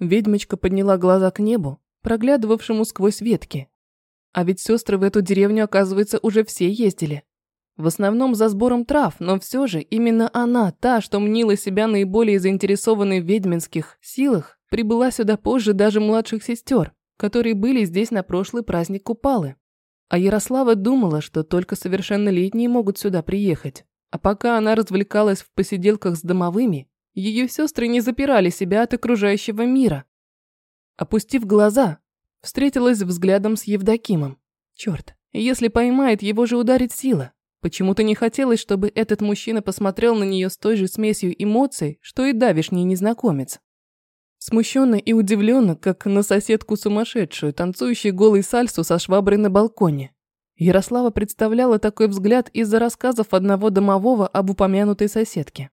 Ведьмочка подняла глаза к небу, проглядывавшему сквозь ветки. А ведь сестры в эту деревню, оказывается, уже все ездили. В основном за сбором трав, но все же именно она, та, что мнила себя наиболее заинтересованной в ведьминских силах, прибыла сюда позже даже младших сестер, которые были здесь на прошлый праздник Купалы. А Ярослава думала, что только совершеннолетние могут сюда приехать. А пока она развлекалась в посиделках с домовыми, ее сестры не запирали себя от окружающего мира. Опустив глаза, встретилась взглядом с Евдокимом. Черт, если поймает, его же ударит сила. Почему-то не хотелось, чтобы этот мужчина посмотрел на нее с той же смесью эмоций, что и давишний незнакомец. Смущенно и удивленно, как на соседку сумасшедшую, танцующую голый сальсу со шваброй на балконе. Ярослава представляла такой взгляд из-за рассказов одного домового об упомянутой соседке.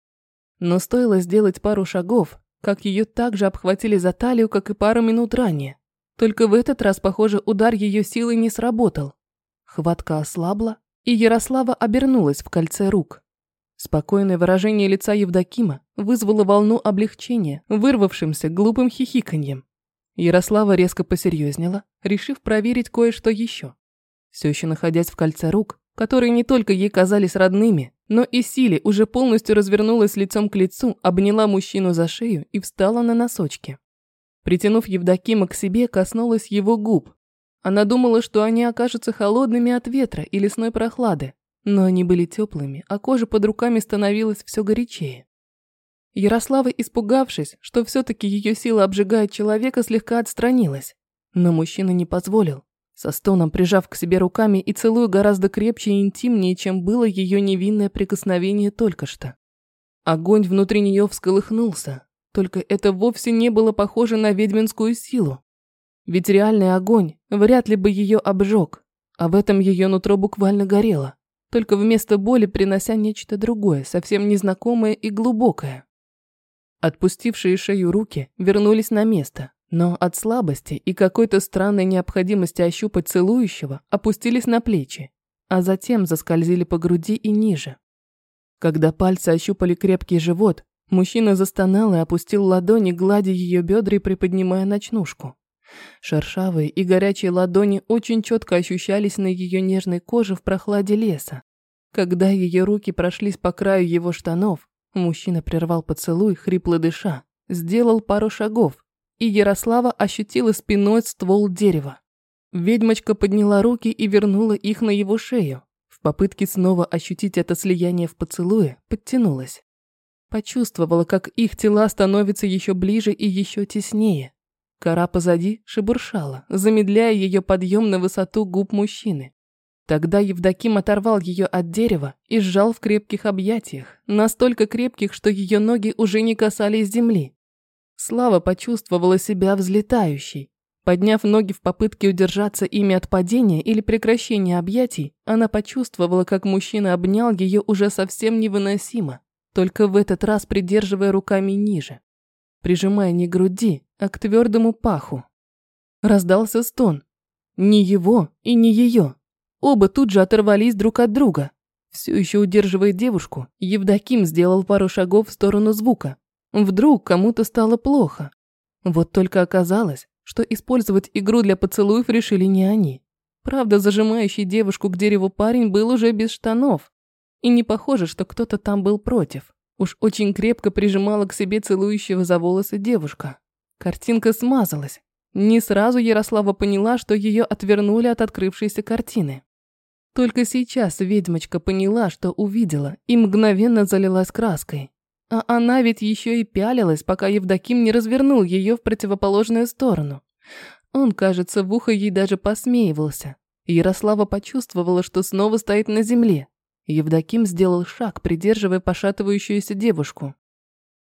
Но стоило сделать пару шагов, как ее также обхватили за талию, как и пару минут ранее. Только в этот раз, похоже, удар ее силы не сработал. Хватка ослабла, и Ярослава обернулась в кольце рук. Спокойное выражение лица Евдокима вызвало волну облегчения, вырвавшимся глупым хихиканьем. Ярослава резко посерьезнела, решив проверить кое-что еще. Все еще находясь в кольце рук, которые не только ей казались родными, но и Силе уже полностью развернулась лицом к лицу, обняла мужчину за шею и встала на носочки. Притянув Евдокима к себе, коснулась его губ, она думала, что они окажутся холодными от ветра и лесной прохлады, но они были теплыми, а кожа под руками становилась все горячее. Ярослава, испугавшись, что все-таки ее сила обжигает человека, слегка отстранилась. Но мужчина не позволил, со стоном прижав к себе руками и целуя гораздо крепче и интимнее, чем было ее невинное прикосновение только что. Огонь внутри нее всколыхнулся, только это вовсе не было похоже на ведьминскую силу. Ведь реальный огонь вряд ли бы ее обжег, а в этом ее нутро буквально горело, только вместо боли принося нечто другое, совсем незнакомое и глубокое. Отпустившие шею руки вернулись на место, но от слабости и какой-то странной необходимости ощупать целующего опустились на плечи, а затем заскользили по груди и ниже. Когда пальцы ощупали крепкий живот, мужчина застонал и опустил ладони, гладя ее бедра и приподнимая ночнушку. Шершавые и горячие ладони очень четко ощущались на ее нежной коже в прохладе леса. Когда ее руки прошлись по краю его штанов, мужчина прервал поцелуй, хрипло дыша, сделал пару шагов, и Ярослава ощутила спиной ствол дерева. Ведьмочка подняла руки и вернула их на его шею. В попытке снова ощутить это слияние в поцелуе, подтянулась. Почувствовала, как их тела становятся еще ближе и еще теснее. Кора позади шебуршала, замедляя ее подъем на высоту губ мужчины. Тогда Евдоким оторвал ее от дерева и сжал в крепких объятиях, настолько крепких, что ее ноги уже не касались земли. Слава почувствовала себя взлетающей. Подняв ноги в попытке удержаться ими от падения или прекращения объятий, она почувствовала, как мужчина обнял ее уже совсем невыносимо, только в этот раз придерживая руками ниже прижимая не к груди, а к твердому паху. Раздался стон. Не его и не ее. Оба тут же оторвались друг от друга. Все еще удерживая девушку, Евдоким сделал пару шагов в сторону звука. Вдруг кому-то стало плохо. Вот только оказалось, что использовать игру для поцелуев решили не они. Правда, зажимающий девушку к дереву парень был уже без штанов. И не похоже, что кто-то там был против. Уж очень крепко прижимала к себе целующего за волосы девушка. Картинка смазалась. Не сразу Ярослава поняла, что ее отвернули от открывшейся картины. Только сейчас ведьмочка поняла, что увидела, и мгновенно залилась краской. А она ведь еще и пялилась, пока Евдоким не развернул ее в противоположную сторону. Он, кажется, в ухо ей даже посмеивался. Ярослава почувствовала, что снова стоит на земле, Евдоким сделал шаг, придерживая пошатывающуюся девушку.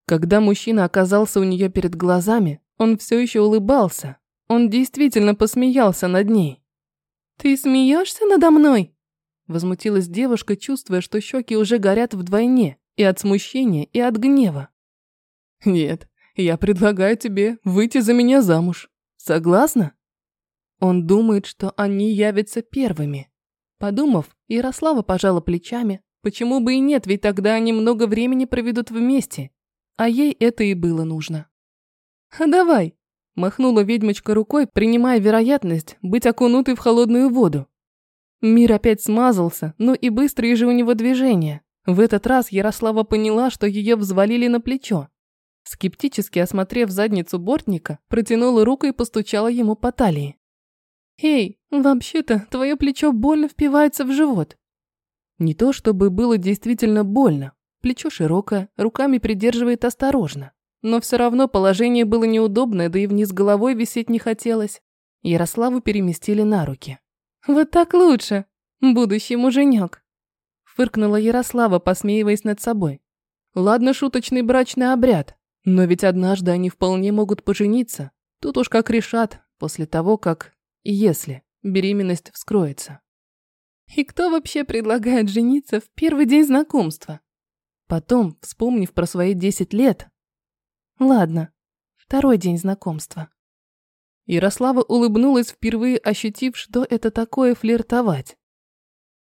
Когда мужчина оказался у нее перед глазами, он все еще улыбался. Он действительно посмеялся над ней. «Ты смеешься надо мной?» Возмутилась девушка, чувствуя, что щеки уже горят вдвойне, и от смущения, и от гнева. «Нет, я предлагаю тебе выйти за меня замуж. Согласна?» Он думает, что они явятся первыми. Подумав, Ярослава пожала плечами. Почему бы и нет, ведь тогда они много времени проведут вместе. А ей это и было нужно. «Давай, Махнула ведьмочка рукой, принимая вероятность быть окунутой в холодную воду. Мир опять смазался, но и быстрые же у него движения. В этот раз Ярослава поняла, что ее взвалили на плечо. Скептически осмотрев задницу бортника, протянула руку и постучала ему по талии. «Эй, вообще-то твое плечо больно впивается в живот». Не то чтобы было действительно больно. Плечо широкое, руками придерживает осторожно. Но все равно положение было неудобное, да и вниз головой висеть не хотелось. Ярославу переместили на руки. «Вот так лучше, будущий муженек!» Фыркнула Ярослава, посмеиваясь над собой. «Ладно, шуточный брачный обряд, но ведь однажды они вполне могут пожениться. Тут уж как решат, после того, как... Если беременность вскроется». «И кто вообще предлагает жениться в первый день знакомства?» Потом, вспомнив про свои десять лет, Ладно, второй день знакомства. Ярослава улыбнулась, впервые ощутив, что это такое флиртовать.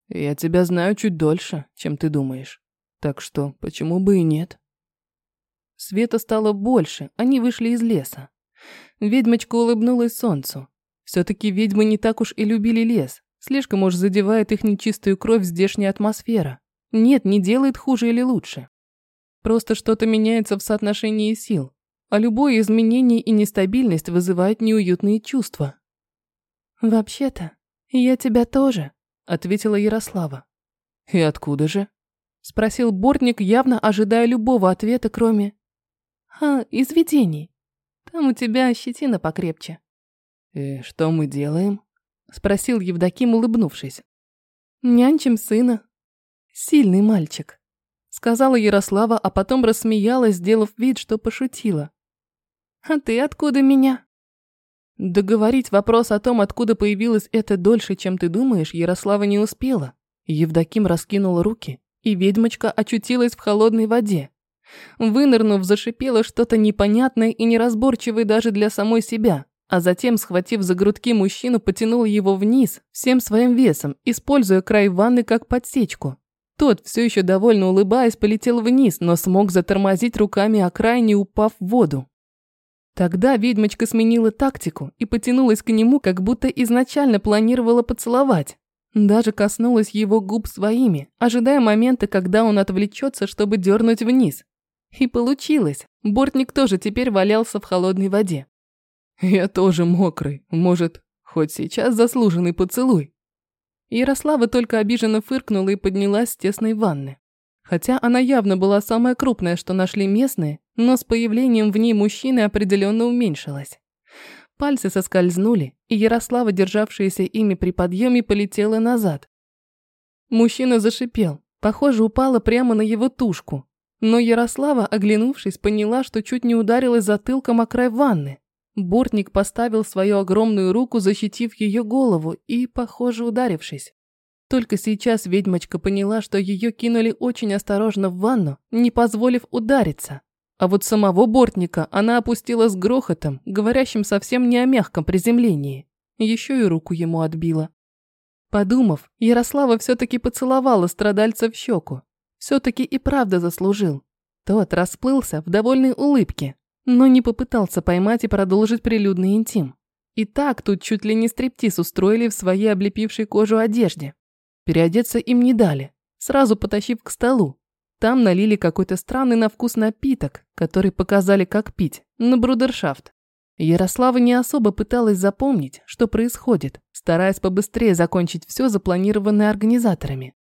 «Я тебя знаю чуть дольше, чем ты думаешь. Так что почему бы и нет?» Света стало больше, они вышли из леса. Ведьмочка улыбнулась солнцу. Все-таки ведьмы не так уж и любили лес. Слишком уж задевает их нечистую кровь здешняя атмосфера. Нет, не делает хуже или лучше. Просто что-то меняется в соотношении сил, а любое изменение и нестабильность вызывают неуютные чувства. «Вообще-то, я тебя тоже», – ответила Ярослава. «И откуда же?» – спросил Бортник, явно ожидая любого ответа, кроме «А, из видений. Там у тебя щетина покрепче». «И что мы делаем?» – спросил Евдоким, улыбнувшись. «Нянчим сына. Сильный мальчик» сказала Ярослава, а потом рассмеялась, сделав вид, что пошутила. «А ты откуда меня?» Договорить вопрос о том, откуда появилась это дольше, чем ты думаешь, Ярослава не успела. Евдоким раскинул руки, и ведьмочка очутилась в холодной воде. Вынырнув, зашипела что-то непонятное и неразборчивое даже для самой себя, а затем, схватив за грудки мужчину, потянула его вниз всем своим весом, используя край ванны как подсечку. Тот, все еще довольно улыбаясь, полетел вниз, но смог затормозить руками о край, не упав в воду. Тогда ведьмочка сменила тактику и потянулась к нему, как будто изначально планировала поцеловать. Даже коснулась его губ своими, ожидая момента, когда он отвлечется, чтобы дернуть вниз. И получилось. Бортник тоже теперь валялся в холодной воде. «Я тоже мокрый. Может, хоть сейчас заслуженный поцелуй?» Ярослава только обиженно фыркнула и поднялась с тесной ванны. Хотя она явно была самая крупная, что нашли местные, но с появлением в ней мужчины определенно уменьшилась. Пальцы соскользнули, и Ярослава, державшаяся ими при подъеме, полетела назад. Мужчина зашипел, похоже, упала прямо на его тушку. Но Ярослава, оглянувшись, поняла, что чуть не ударилась затылком о край ванны. Бортник поставил свою огромную руку, защитив ее голову и, похоже, ударившись. Только сейчас ведьмочка поняла, что ее кинули очень осторожно в ванну, не позволив удариться. А вот самого бортника она опустила с грохотом, говорящим совсем не о мягком приземлении. Еще и руку ему отбила. Подумав, Ярослава все-таки поцеловала страдальца в щеку. Все-таки и правда заслужил. Тот расплылся в довольной улыбке, но не попытался поймать и продолжить прилюдный интим. И так тут чуть ли не стриптиз устроили в своей облепившей кожу одежде. Переодеться им не дали, сразу потащив к столу. Там налили какой-то странный на вкус напиток, который показали, как пить, на брудершафт. Ярослава не особо пыталась запомнить, что происходит, стараясь побыстрее закончить все запланированное организаторами.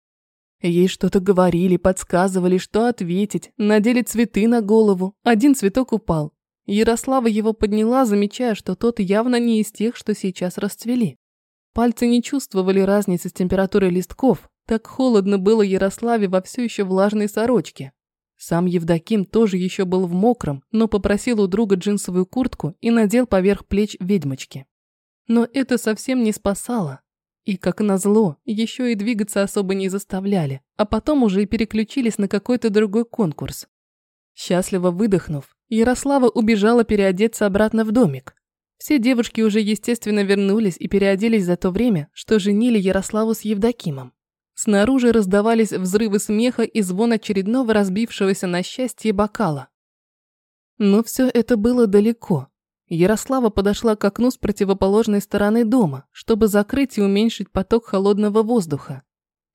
Ей что-то говорили, подсказывали, что ответить, надели цветы на голову. Один цветок упал. Ярослава его подняла, замечая, что тот явно не из тех, что сейчас расцвели. Пальцы не чувствовали разницы с температурой листков. Так холодно было Ярославе во все еще влажной сорочке. Сам Евдоким тоже еще был в мокром, но попросил у друга джинсовую куртку и надел поверх плеч ведьмочки. Но это совсем не спасало. И, как назло, еще и двигаться особо не заставляли, а потом уже и переключились на какой-то другой конкурс. Счастливо выдохнув, Ярослава убежала переодеться обратно в домик. Все девушки уже, естественно, вернулись и переоделись за то время, что женили Ярославу с Евдокимом. Снаружи раздавались взрывы смеха и звон очередного разбившегося на счастье бокала. Но все это было далеко. Ярослава подошла к окну с противоположной стороны дома, чтобы закрыть и уменьшить поток холодного воздуха.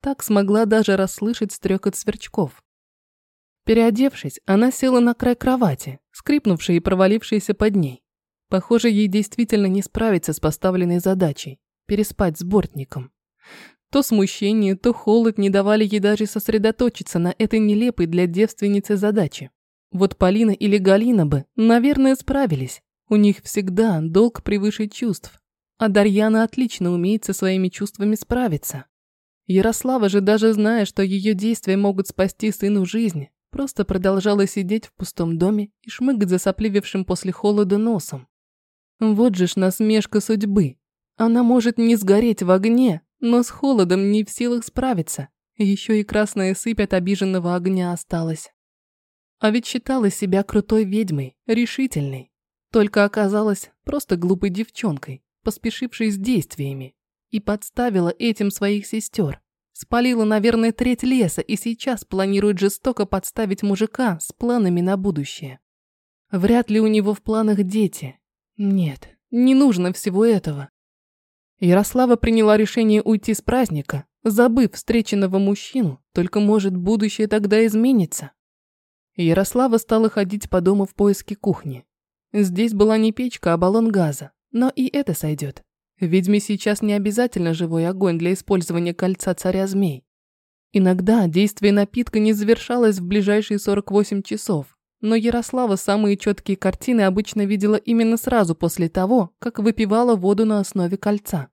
Так смогла даже расслышать стрекот сверчков. Переодевшись, она села на край кровати, скрипнувшей и провалившейся под ней. Похоже, ей действительно не справиться с поставленной задачей – переспать с бортником. То смущение, то холод не давали ей даже сосредоточиться на этой нелепой для девственницы задаче. Вот Полина или Галина бы, наверное, справились. У них всегда долг превыше чувств. А Дарьяна отлично умеет со своими чувствами справиться. Ярослава же, даже зная, что ее действия могут спасти сыну жизнь, просто продолжала сидеть в пустом доме и шмыгать засопливевшим после холода носом. Вот же ж насмешка судьбы. Она может не сгореть в огне, но с холодом не в силах справиться. Еще и красная сыпь от обиженного огня осталась. А ведь считала себя крутой ведьмой, решительной. Только оказалась просто глупой девчонкой, поспешившей с действиями. И подставила этим своих сестер. Спалила, наверное, треть леса и сейчас планирует жестоко подставить мужика с планами на будущее. Вряд ли у него в планах дети. Нет, не нужно всего этого. Ярослава приняла решение уйти с праздника, забыв встреченного мужчину, только может будущее тогда изменится. Ярослава стала ходить по дому в поиске кухни. Здесь была не печка, а баллон газа, но и это сойдет. Ведьме сейчас не обязательно живой огонь для использования кольца царя змей. Иногда действие напитка не завершалось в ближайшие 48 часов, но Ярослава самые четкие картины обычно видела именно сразу после того, как выпивала воду на основе кольца.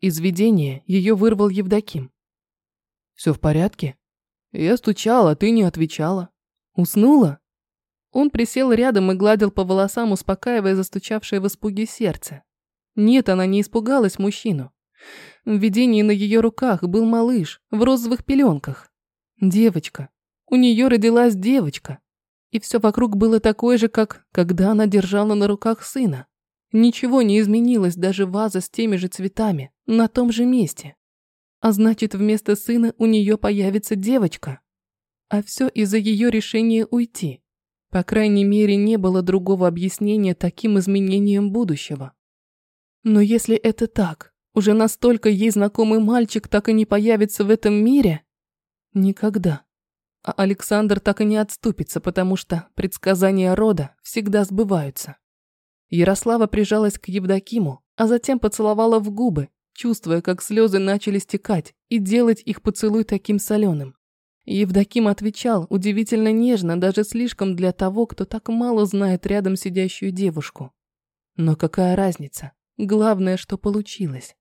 Из видения ее вырвал Евдоким. «Все в порядке?» «Я стучала, ты не отвечала». «Уснула?» Он присел рядом и гладил по волосам, успокаивая застучавшее в испуге сердце. Нет, она не испугалась мужчину. В видении на ее руках был малыш в розовых пеленках. Девочка. У нее родилась девочка. И все вокруг было такое же, как когда она держала на руках сына. Ничего не изменилось, даже ваза с теми же цветами, на том же месте. А значит, вместо сына у нее появится девочка. А все из-за ее решения уйти. По крайней мере, не было другого объяснения таким изменениям будущего. Но если это так, уже настолько ей знакомый мальчик так и не появится в этом мире? Никогда. А Александр так и не отступится, потому что предсказания рода всегда сбываются. Ярослава прижалась к Евдокиму, а затем поцеловала в губы, чувствуя, как слезы начали стекать, и делать их поцелуй таким соленым. Евдоким отвечал удивительно нежно, даже слишком для того, кто так мало знает рядом сидящую девушку. Но какая разница? Главное, что получилось.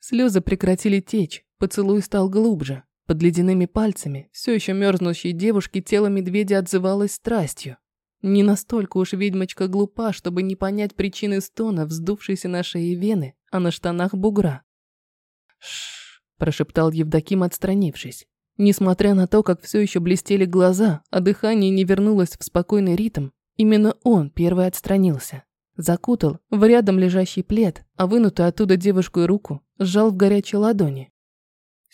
Слезы прекратили течь, поцелуй стал глубже. Под ледяными пальцами все еще мерзнущей девушки тело медведя отзывалось страстью. Не настолько уж ведьмочка глупа, чтобы не понять причины стона, вздувшейся на шее вены, а на штанах бугра. Шш, прошептал Евдоким, отстранившись. Несмотря на то, как все еще блестели глаза, а дыхание не вернулось в спокойный ритм, именно он первый отстранился. Закутал в рядом лежащий плед, а вынутую оттуда девушку и руку сжал в горячей ладони.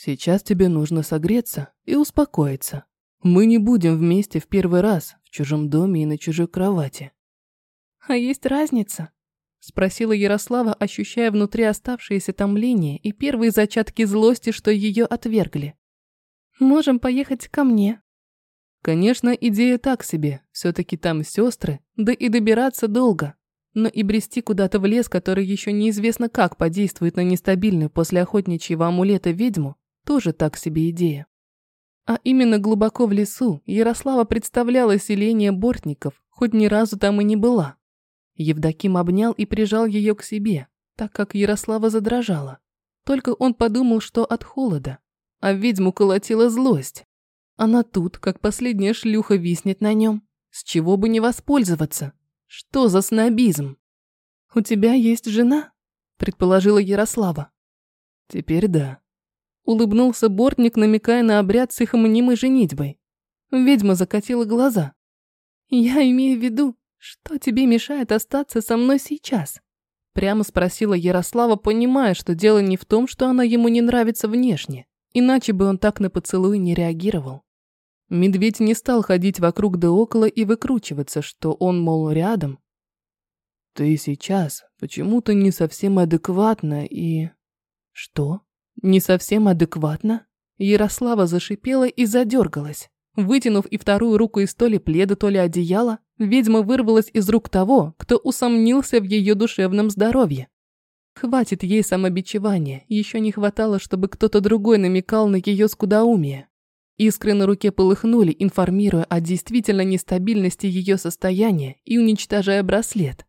«Сейчас тебе нужно согреться и успокоиться. Мы не будем вместе в первый раз в чужом доме и на чужой кровати». «А есть разница?» – спросила Ярослава, ощущая внутри оставшееся томление и первые зачатки злости, что ее отвергли. «Можем поехать ко мне». Конечно, идея так себе, все-таки там сестры, да и добираться долго. Но и брести куда-то в лес, который еще неизвестно как подействует на нестабильную после охотничьего амулета ведьму, тоже так себе идея. А именно глубоко в лесу Ярослава представляла селение бортников, хоть ни разу там и не была. Евдоким обнял и прижал ее к себе, так как Ярослава задрожала. Только он подумал, что от холода, а ведьму колотила злость. Она тут, как последняя шлюха, виснет на нем. С чего бы не воспользоваться? Что за снобизм? У тебя есть жена? Предположила Ярослава. Теперь да. Улыбнулся бортник, намекая на обряд с их мнимой женитьбой. Ведьма закатила глаза. Я имею в виду, что тебе мешает остаться со мной сейчас? Прямо спросила Ярослава, понимая, что дело не в том, что она ему не нравится внешне. Иначе бы он так на поцелуй не реагировал. Медведь не стал ходить вокруг да около и выкручиваться, что он, мол, рядом. Ты сейчас почему-то не совсем адекватна и... Что? Не совсем адекватно? Ярослава зашипела и задергалась. Вытянув и вторую руку из то ли пледа, то ли одеяла, ведьма вырвалась из рук того, кто усомнился в ее душевном здоровье. Хватит ей самобичевания, еще не хватало, чтобы кто-то другой намекал на ее скудоумие. Искры на руке полыхнули, информируя о действительно нестабильности ее состояния и уничтожая браслет.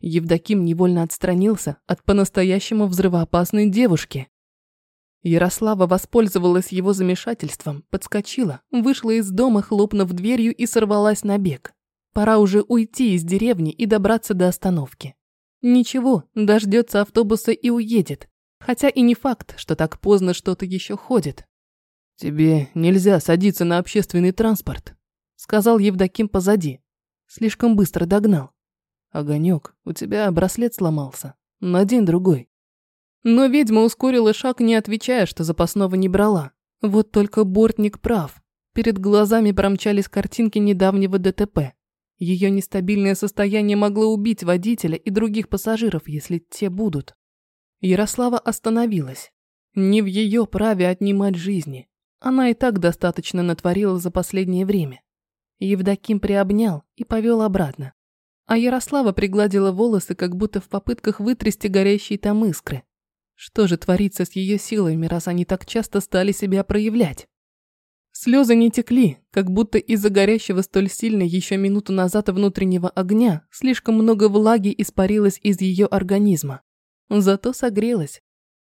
Евдоким невольно отстранился от по-настоящему взрывоопасной девушки. Ярослава воспользовалась его замешательством, подскочила, вышла из дома, хлопнув дверью и сорвалась на бег. Пора уже уйти из деревни и добраться до остановки. Ничего, дождется автобуса и уедет. Хотя и не факт, что так поздно что-то еще ходит. «Тебе нельзя садиться на общественный транспорт», — сказал Евдоким позади. Слишком быстро догнал. «Огонек, у тебя браслет сломался. Надень другой». Но ведьма ускорила шаг, не отвечая, что запасного не брала. Вот только бортник прав. Перед глазами промчались картинки недавнего ДТП. Ее нестабильное состояние могло убить водителя и других пассажиров, если те будут. Ярослава остановилась. Не в ее праве отнимать жизни. Она и так достаточно натворила за последнее время. Евдоким приобнял и повел обратно. А Ярослава пригладила волосы, как будто в попытках вытрясти горящие там искры. Что же творится с ее силами, раз они так часто стали себя проявлять? Слезы не текли, как будто из-за горящего столь сильно еще минуту назад внутреннего огня слишком много влаги испарилось из ее организма. Зато согрелась.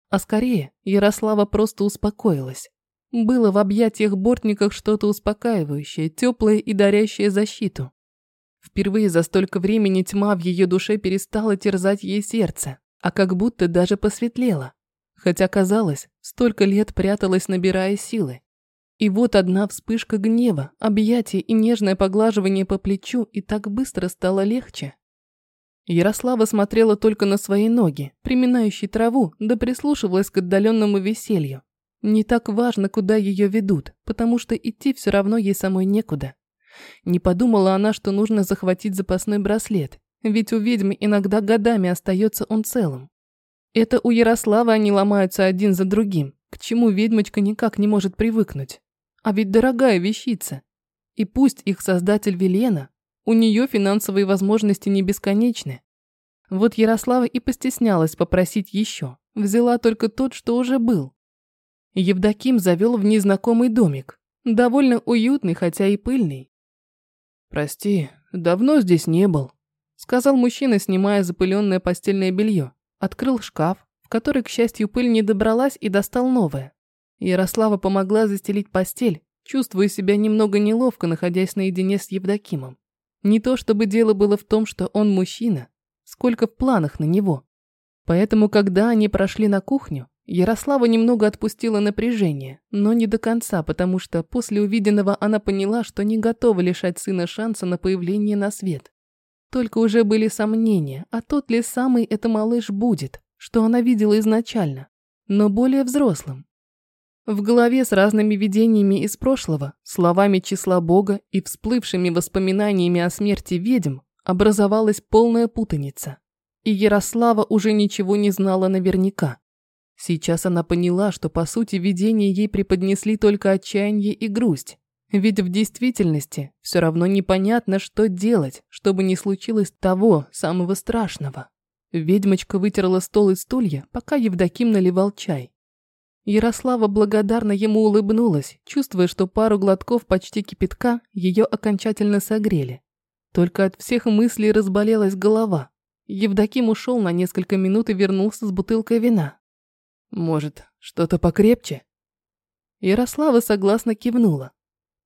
А скорее, Ярослава просто успокоилась. Было в объятиях бортниках что-то успокаивающее, теплое и дарящее защиту. Впервые за столько времени тьма в ее душе перестала терзать ей сердце а как будто даже посветлело. Хотя, казалось, столько лет пряталась, набирая силы. И вот одна вспышка гнева, объятие и нежное поглаживание по плечу, и так быстро стало легче. Ярослава смотрела только на свои ноги, приминающие траву, да прислушивалась к отдаленному веселью. Не так важно, куда ее ведут, потому что идти все равно ей самой некуда. Не подумала она, что нужно захватить запасной браслет, ведь у ведьмы иногда годами остается он целым. Это у Ярослава они ломаются один за другим, к чему ведьмочка никак не может привыкнуть. А ведь дорогая вещица. И пусть их создатель Велена, у нее финансовые возможности не бесконечны. Вот Ярослава и постеснялась попросить еще, взяла только тот, что уже был. Евдоким завел в незнакомый домик, довольно уютный, хотя и пыльный. «Прости, давно здесь не был», сказал мужчина, снимая запыленное постельное белье. Открыл шкаф, в который, к счастью, пыль не добралась и достал новое. Ярослава помогла застелить постель, чувствуя себя немного неловко, находясь наедине с Евдокимом. Не то чтобы дело было в том, что он мужчина, сколько в планах на него. Поэтому, когда они прошли на кухню, Ярослава немного отпустила напряжение, но не до конца, потому что после увиденного она поняла, что не готова лишать сына шанса на появление на свет. Только уже были сомнения, а тот ли самый это малыш будет, что она видела изначально, но более взрослым. В голове с разными видениями из прошлого, словами числа Бога и всплывшими воспоминаниями о смерти ведьм образовалась полная путаница. И Ярослава уже ничего не знала наверняка. Сейчас она поняла, что по сути видения ей преподнесли только отчаяние и грусть, ведь в действительности все равно непонятно, что делать, чтобы не случилось того самого страшного. Ведьмочка вытерла стол и стулья, пока Евдоким наливал чай. Ярослава благодарно ему улыбнулась, чувствуя, что пару глотков почти кипятка ее окончательно согрели. Только от всех мыслей разболелась голова. Евдоким ушел на несколько минут и вернулся с бутылкой вина. «Может, что-то покрепче?» Ярослава согласно кивнула.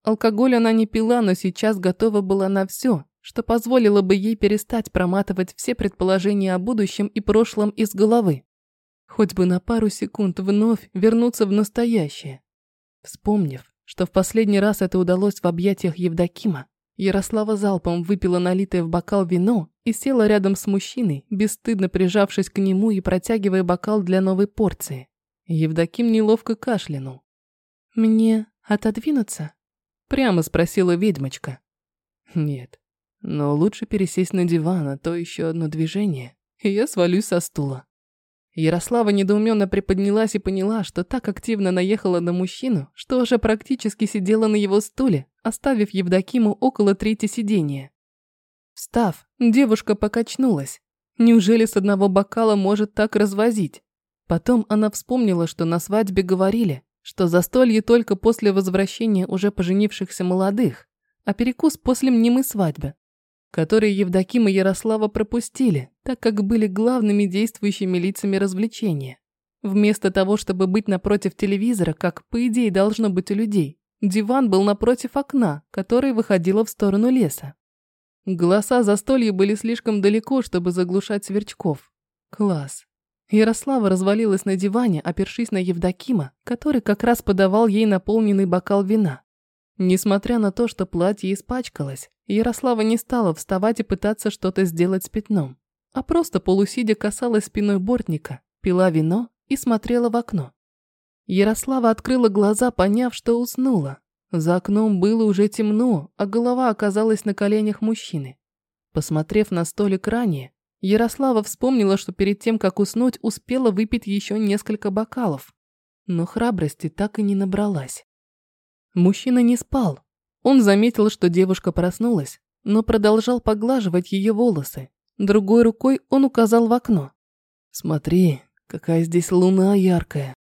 Алкоголь она не пила, но сейчас готова была на все, что позволило бы ей перестать проматывать все предположения о будущем и прошлом из головы. Хоть бы на пару секунд вновь вернуться в настоящее. Вспомнив, что в последний раз это удалось в объятиях Евдокима, Ярослава залпом выпила налитое в бокал вино и села рядом с мужчиной, бесстыдно прижавшись к нему и протягивая бокал для новой порции. Евдоким неловко кашлянул. «Мне отодвинуться?» Прямо спросила ведьмочка. Нет, Но лучше пересесть на диван, а то еще одно движение, и я свалюсь со стула. Ярослава недоуменно приподнялась и поняла, что так активно наехала на мужчину, что уже практически сидела на его стуле, оставив Евдокиму около трети сидения. Встав, девушка покачнулась. Неужели с одного бокала может так развозить? Потом она вспомнила, что на свадьбе говорили, что застолье только после возвращения уже поженившихся молодых, а перекус после мнимой свадьбы которые Евдоким и Ярослава пропустили, так как были главными действующими лицами развлечения. Вместо того, чтобы быть напротив телевизора, как, по идее, должно быть у людей, диван был напротив окна, которое выходило в сторону леса. Голоса застолья были слишком далеко, чтобы заглушать сверчков. Класс. Ярослава развалилась на диване, опершись на Евдокима, который как раз подавал ей наполненный бокал вина. Несмотря на то, что платье испачкалось, Ярослава не стала вставать и пытаться что-то сделать с пятном, а просто полусидя касалась спиной бортника, пила вино и смотрела в окно. Ярослава открыла глаза, поняв, что уснула. За окном было уже темно, а голова оказалась на коленях мужчины. Посмотрев на столик ранее, Ярослава вспомнила, что перед тем, как уснуть, успела выпить еще несколько бокалов. Но храбрости так и не набралась. Мужчина не спал. Он заметил, что девушка проснулась, но продолжал поглаживать ее волосы. Другой рукой он указал в окно. «Смотри, какая здесь луна яркая».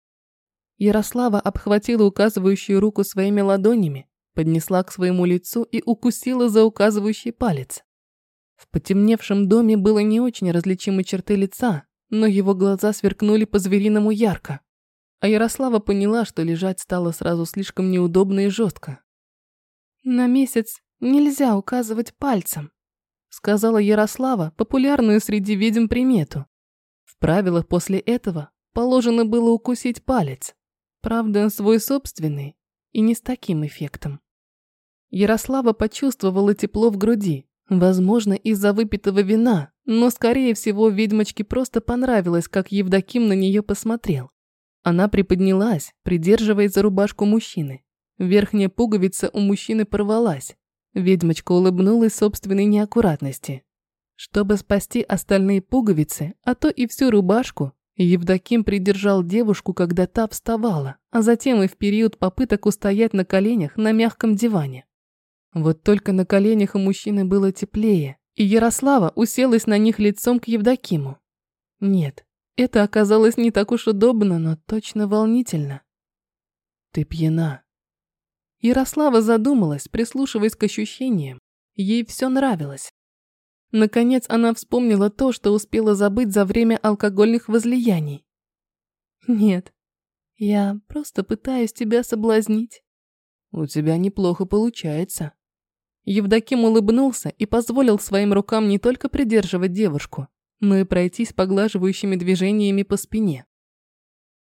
Ярослава обхватила указывающую руку своими ладонями, поднесла к своему лицу и укусила за указывающий палец. В потемневшем доме было не очень различимы черты лица, но его глаза сверкнули по-звериному ярко. А Ярослава поняла, что лежать стало сразу слишком неудобно и жестко. «На месяц нельзя указывать пальцем», сказала Ярослава популярную среди ведьм примету. В правилах после этого положено было укусить палец. Правда, свой собственный и не с таким эффектом. Ярослава почувствовала тепло в груди, возможно, из-за выпитого вина, но, скорее всего, ведьмочке просто понравилось, как Евдоким на нее посмотрел. Она приподнялась, придерживаясь за рубашку мужчины. Верхняя пуговица у мужчины порвалась. Ведьмочка улыбнулась собственной неаккуратности. Чтобы спасти остальные пуговицы, а то и всю рубашку, Евдоким придержал девушку, когда та вставала, а затем и в период попыток устоять на коленях на мягком диване. Вот только на коленях у мужчины было теплее, и Ярослава уселась на них лицом к Евдокиму. Нет, это оказалось не так уж удобно, но точно волнительно. Ты пьяна. Ярослава задумалась, прислушиваясь к ощущениям. Ей все нравилось. Наконец она вспомнила то, что успела забыть за время алкогольных возлияний. Нет, я просто пытаюсь тебя соблазнить. У тебя неплохо получается. Евдоким улыбнулся и позволил своим рукам не только придерживать девушку, но и пройтись поглаживающими движениями по спине.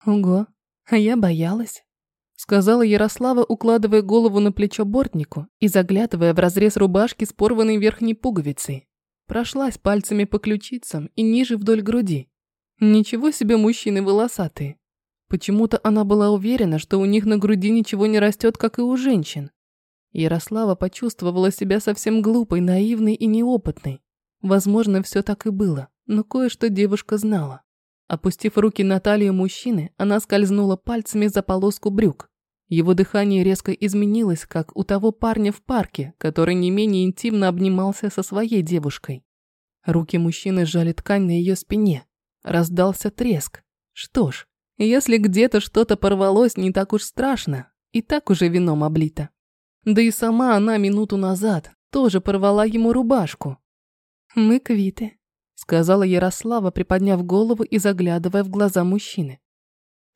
«Ого, а я боялась», — сказала Ярослава, укладывая голову на плечо бортнику и заглядывая в разрез рубашки с порванной верхней пуговицей. Прошлась пальцами по ключицам и ниже вдоль груди. Ничего себе мужчины волосатые. Почему-то она была уверена, что у них на груди ничего не растет, как и у женщин. Ярослава почувствовала себя совсем глупой, наивной и неопытной. Возможно, все так и было но кое-что девушка знала. Опустив руки на талию мужчины, она скользнула пальцами за полоску брюк. Его дыхание резко изменилось, как у того парня в парке, который не менее интимно обнимался со своей девушкой. Руки мужчины сжали ткань на ее спине. Раздался треск. Что ж, если где-то что-то порвалось, не так уж страшно. И так уже вином облито. Да и сама она минуту назад тоже порвала ему рубашку. «Мы квиты», сказала Ярослава, приподняв голову и заглядывая в глаза мужчины.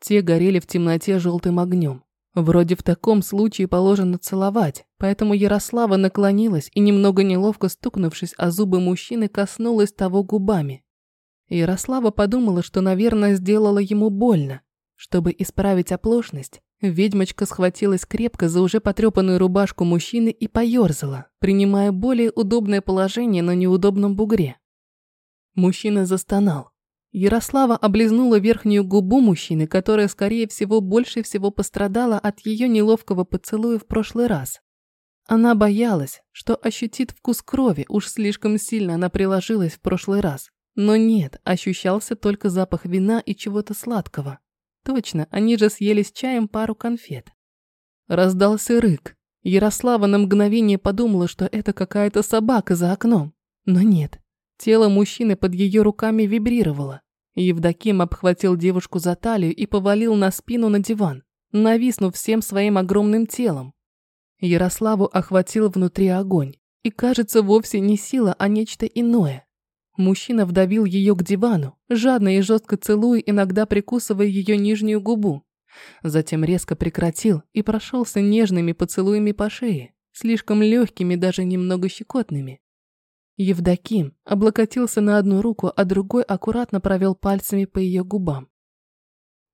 Те горели в темноте желтым огнем. Вроде в таком случае положено целовать, поэтому Ярослава наклонилась и, немного неловко стукнувшись о зубы мужчины, коснулась того губами. Ярослава подумала, что, наверное, сделала ему больно. Чтобы исправить оплошность, ведьмочка схватилась крепко за уже потрепанную рубашку мужчины и поёрзала, принимая более удобное положение на неудобном бугре. Мужчина застонал. Ярослава облизнула верхнюю губу мужчины, которая, скорее всего, больше всего пострадала от ее неловкого поцелуя в прошлый раз. Она боялась, что ощутит вкус крови, уж слишком сильно она приложилась в прошлый раз. Но нет, ощущался только запах вина и чего-то сладкого. Точно, они же съели с чаем пару конфет. Раздался рык. Ярослава на мгновение подумала, что это какая-то собака за окном. Но нет, тело мужчины под ее руками вибрировало. Евдоким обхватил девушку за талию и повалил на спину на диван, нависнув всем своим огромным телом. Ярославу охватил внутри огонь. И кажется, вовсе не сила, а нечто иное. Мужчина вдавил ее к дивану, жадно и жестко целуя, иногда прикусывая ее нижнюю губу. Затем резко прекратил и прошелся нежными поцелуями по шее, слишком легкими, даже немного щекотными. Евдоким облокотился на одну руку, а другой аккуратно провел пальцами по ее губам.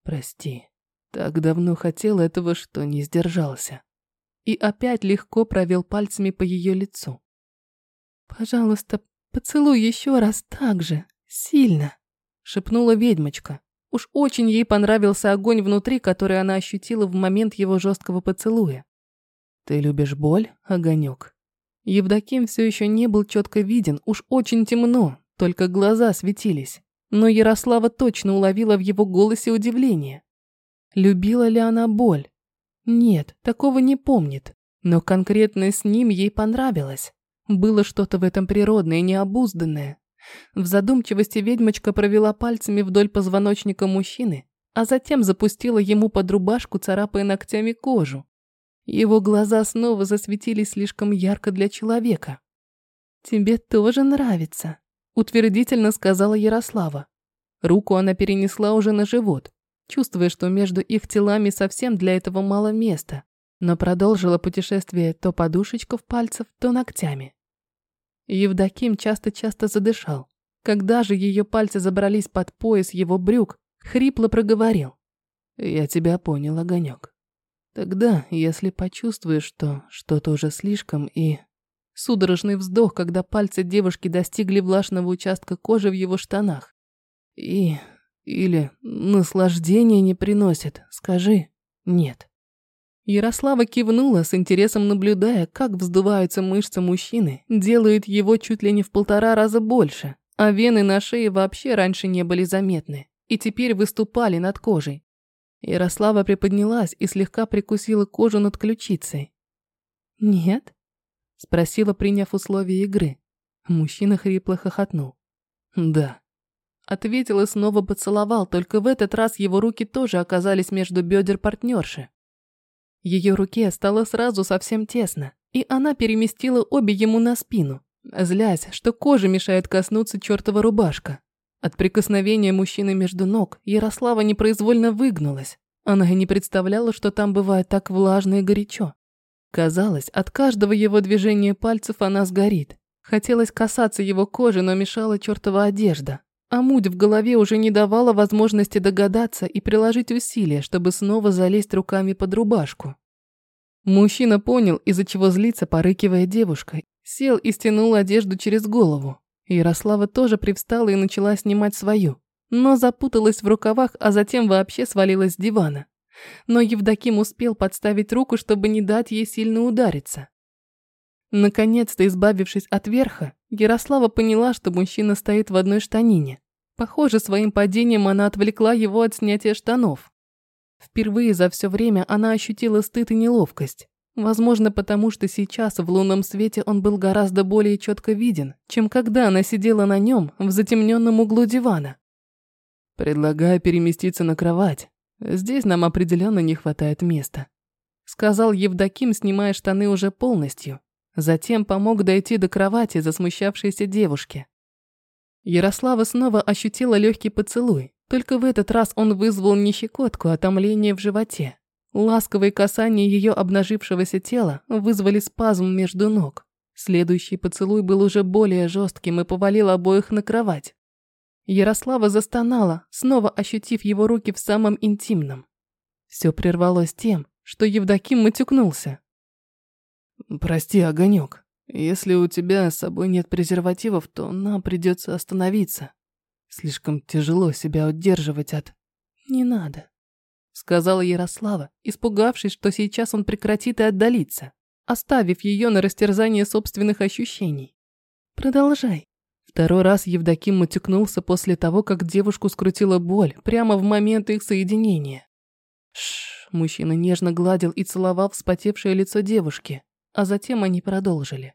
«Прости, так давно хотел этого, что не сдержался». И опять легко провел пальцами по ее лицу. «Пожалуйста, поцелуй еще раз так же, сильно», — шепнула ведьмочка. Уж очень ей понравился огонь внутри, который она ощутила в момент его жесткого поцелуя. «Ты любишь боль, огонек?» Евдоким все еще не был четко виден, уж очень темно, только глаза светились. Но Ярослава точно уловила в его голосе удивление. Любила ли она боль? Нет, такого не помнит. Но конкретно с ним ей понравилось. Было что-то в этом природное, необузданное. В задумчивости ведьмочка провела пальцами вдоль позвоночника мужчины, а затем запустила ему под рубашку, царапая ногтями кожу. Его глаза снова засветились слишком ярко для человека. «Тебе тоже нравится», – утвердительно сказала Ярослава. Руку она перенесла уже на живот, чувствуя, что между их телами совсем для этого мало места, но продолжила путешествие то подушечков пальцев, то ногтями. Евдоким часто-часто задышал. Когда же ее пальцы забрались под пояс его брюк, хрипло проговорил. «Я тебя понял, огонек. Тогда, если почувствуешь, что что-то уже слишком и... Судорожный вздох, когда пальцы девушки достигли влажного участка кожи в его штанах. И... или наслаждение не приносит, скажи «нет». Ярослава кивнула с интересом, наблюдая, как вздуваются мышцы мужчины, делают его чуть ли не в полтора раза больше, а вены на шее вообще раньше не были заметны и теперь выступали над кожей. Ярослава приподнялась и слегка прикусила кожу над ключицей. «Нет?» – спросила, приняв условия игры. Мужчина хрипло хохотнул. «Да». Ответил и снова поцеловал, только в этот раз его руки тоже оказались между бедер партнерши. Ее руке стало сразу совсем тесно, и она переместила обе ему на спину, злясь, что кожа мешает коснуться чертова рубашка. От прикосновения мужчины между ног Ярослава непроизвольно выгнулась. Она и не представляла, что там бывает так влажно и горячо. Казалось, от каждого его движения пальцев она сгорит. Хотелось касаться его кожи, но мешала чертова одежда. А муть в голове уже не давала возможности догадаться и приложить усилия, чтобы снова залезть руками под рубашку. Мужчина понял, из-за чего злится, порыкивая девушкой. Сел и стянул одежду через голову. Ярослава тоже привстала и начала снимать свою, но запуталась в рукавах, а затем вообще свалилась с дивана. Но Евдоким успел подставить руку, чтобы не дать ей сильно удариться. Наконец-то, избавившись от верха, Ярослава поняла, что мужчина стоит в одной штанине. Похоже, своим падением она отвлекла его от снятия штанов. Впервые за все время она ощутила стыд и неловкость. Возможно, потому что сейчас в лунном свете он был гораздо более четко виден, чем когда она сидела на нем в затемненном углу дивана. «Предлагаю переместиться на кровать. Здесь нам определенно не хватает места», сказал Евдоким, снимая штаны уже полностью. Затем помог дойти до кровати засмущавшейся девушки. Ярослава снова ощутила легкий поцелуй, только в этот раз он вызвал не щекотку, а томление в животе. Ласковые касания ее обнажившегося тела вызвали спазм между ног. Следующий поцелуй был уже более жестким и повалил обоих на кровать. Ярослава застонала, снова ощутив его руки в самом интимном. Все прервалось тем, что Евдоким матюкнулся. «Прости, Огонек, если у тебя с собой нет презервативов, то нам придется остановиться. Слишком тяжело себя удерживать от...» «Не надо», сказала Ярослава, испугавшись, что сейчас он прекратит и отдалится. оставив ее на растерзание собственных ощущений. «Продолжай». Второй раз Евдоким матюкнулся после того, как девушку скрутила боль прямо в момент их соединения. Шш, мужчина нежно гладил и целовал вспотевшее лицо девушки, а затем они продолжили.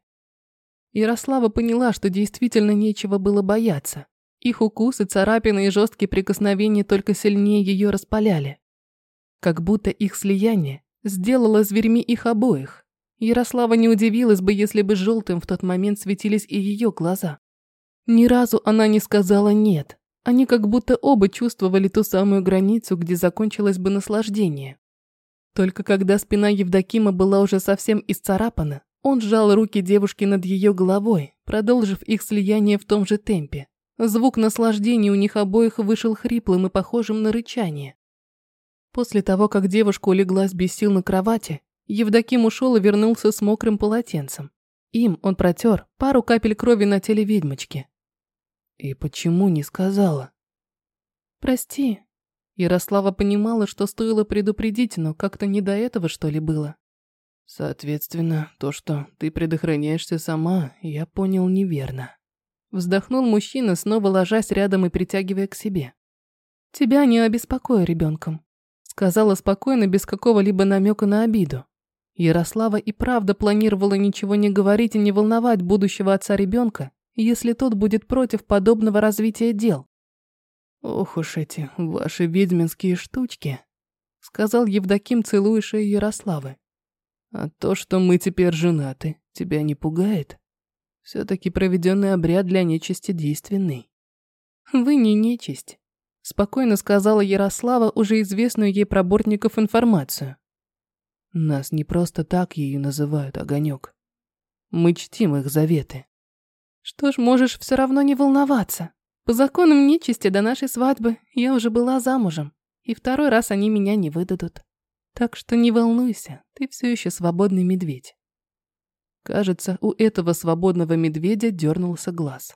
Ярослава поняла, что действительно нечего было бояться. Их укусы, царапины и жесткие прикосновения только сильнее ее распаляли. Как будто их слияние сделало зверьми их обоих. Ярослава не удивилась бы, если бы желтым в тот момент светились и ее глаза. Ни разу она не сказала «нет». Они как будто оба чувствовали ту самую границу, где закончилось бы наслаждение. Только когда спина Евдокима была уже совсем исцарапана, он сжал руки девушки над ее головой, продолжив их слияние в том же темпе. Звук наслаждения у них обоих вышел хриплым и похожим на рычание. После того, как девушка улеглась без сил на кровати, Евдоким ушел и вернулся с мокрым полотенцем. Им он протер пару капель крови на теле ведьмочки. И почему не сказала? Прости. Ярослава понимала, что стоило предупредить, но как-то не до этого, что ли, было. Соответственно, то, что ты предохраняешься сама, я понял неверно. Вздохнул мужчина, снова ложась рядом и притягивая к себе. «Тебя не обеспокою ребенком», — сказала спокойно, без какого-либо намека на обиду. Ярослава и правда планировала ничего не говорить и не волновать будущего отца ребенка, если тот будет против подобного развития дел. «Ох уж эти ваши ведьминские штучки», — сказал Евдоким, целуя Ярославы. «А то, что мы теперь женаты, тебя не пугает?» Все-таки проведенный обряд для нечисти действенный. Вы не нечисть, спокойно сказала Ярослава уже известную ей про бортников информацию. Нас не просто так ею называют огонек. Мы чтим их заветы. Что ж, можешь все равно не волноваться. По законам нечисти до нашей свадьбы я уже была замужем, и второй раз они меня не выдадут. Так что не волнуйся, ты все еще свободный медведь. Кажется, у этого свободного медведя дернулся глаз.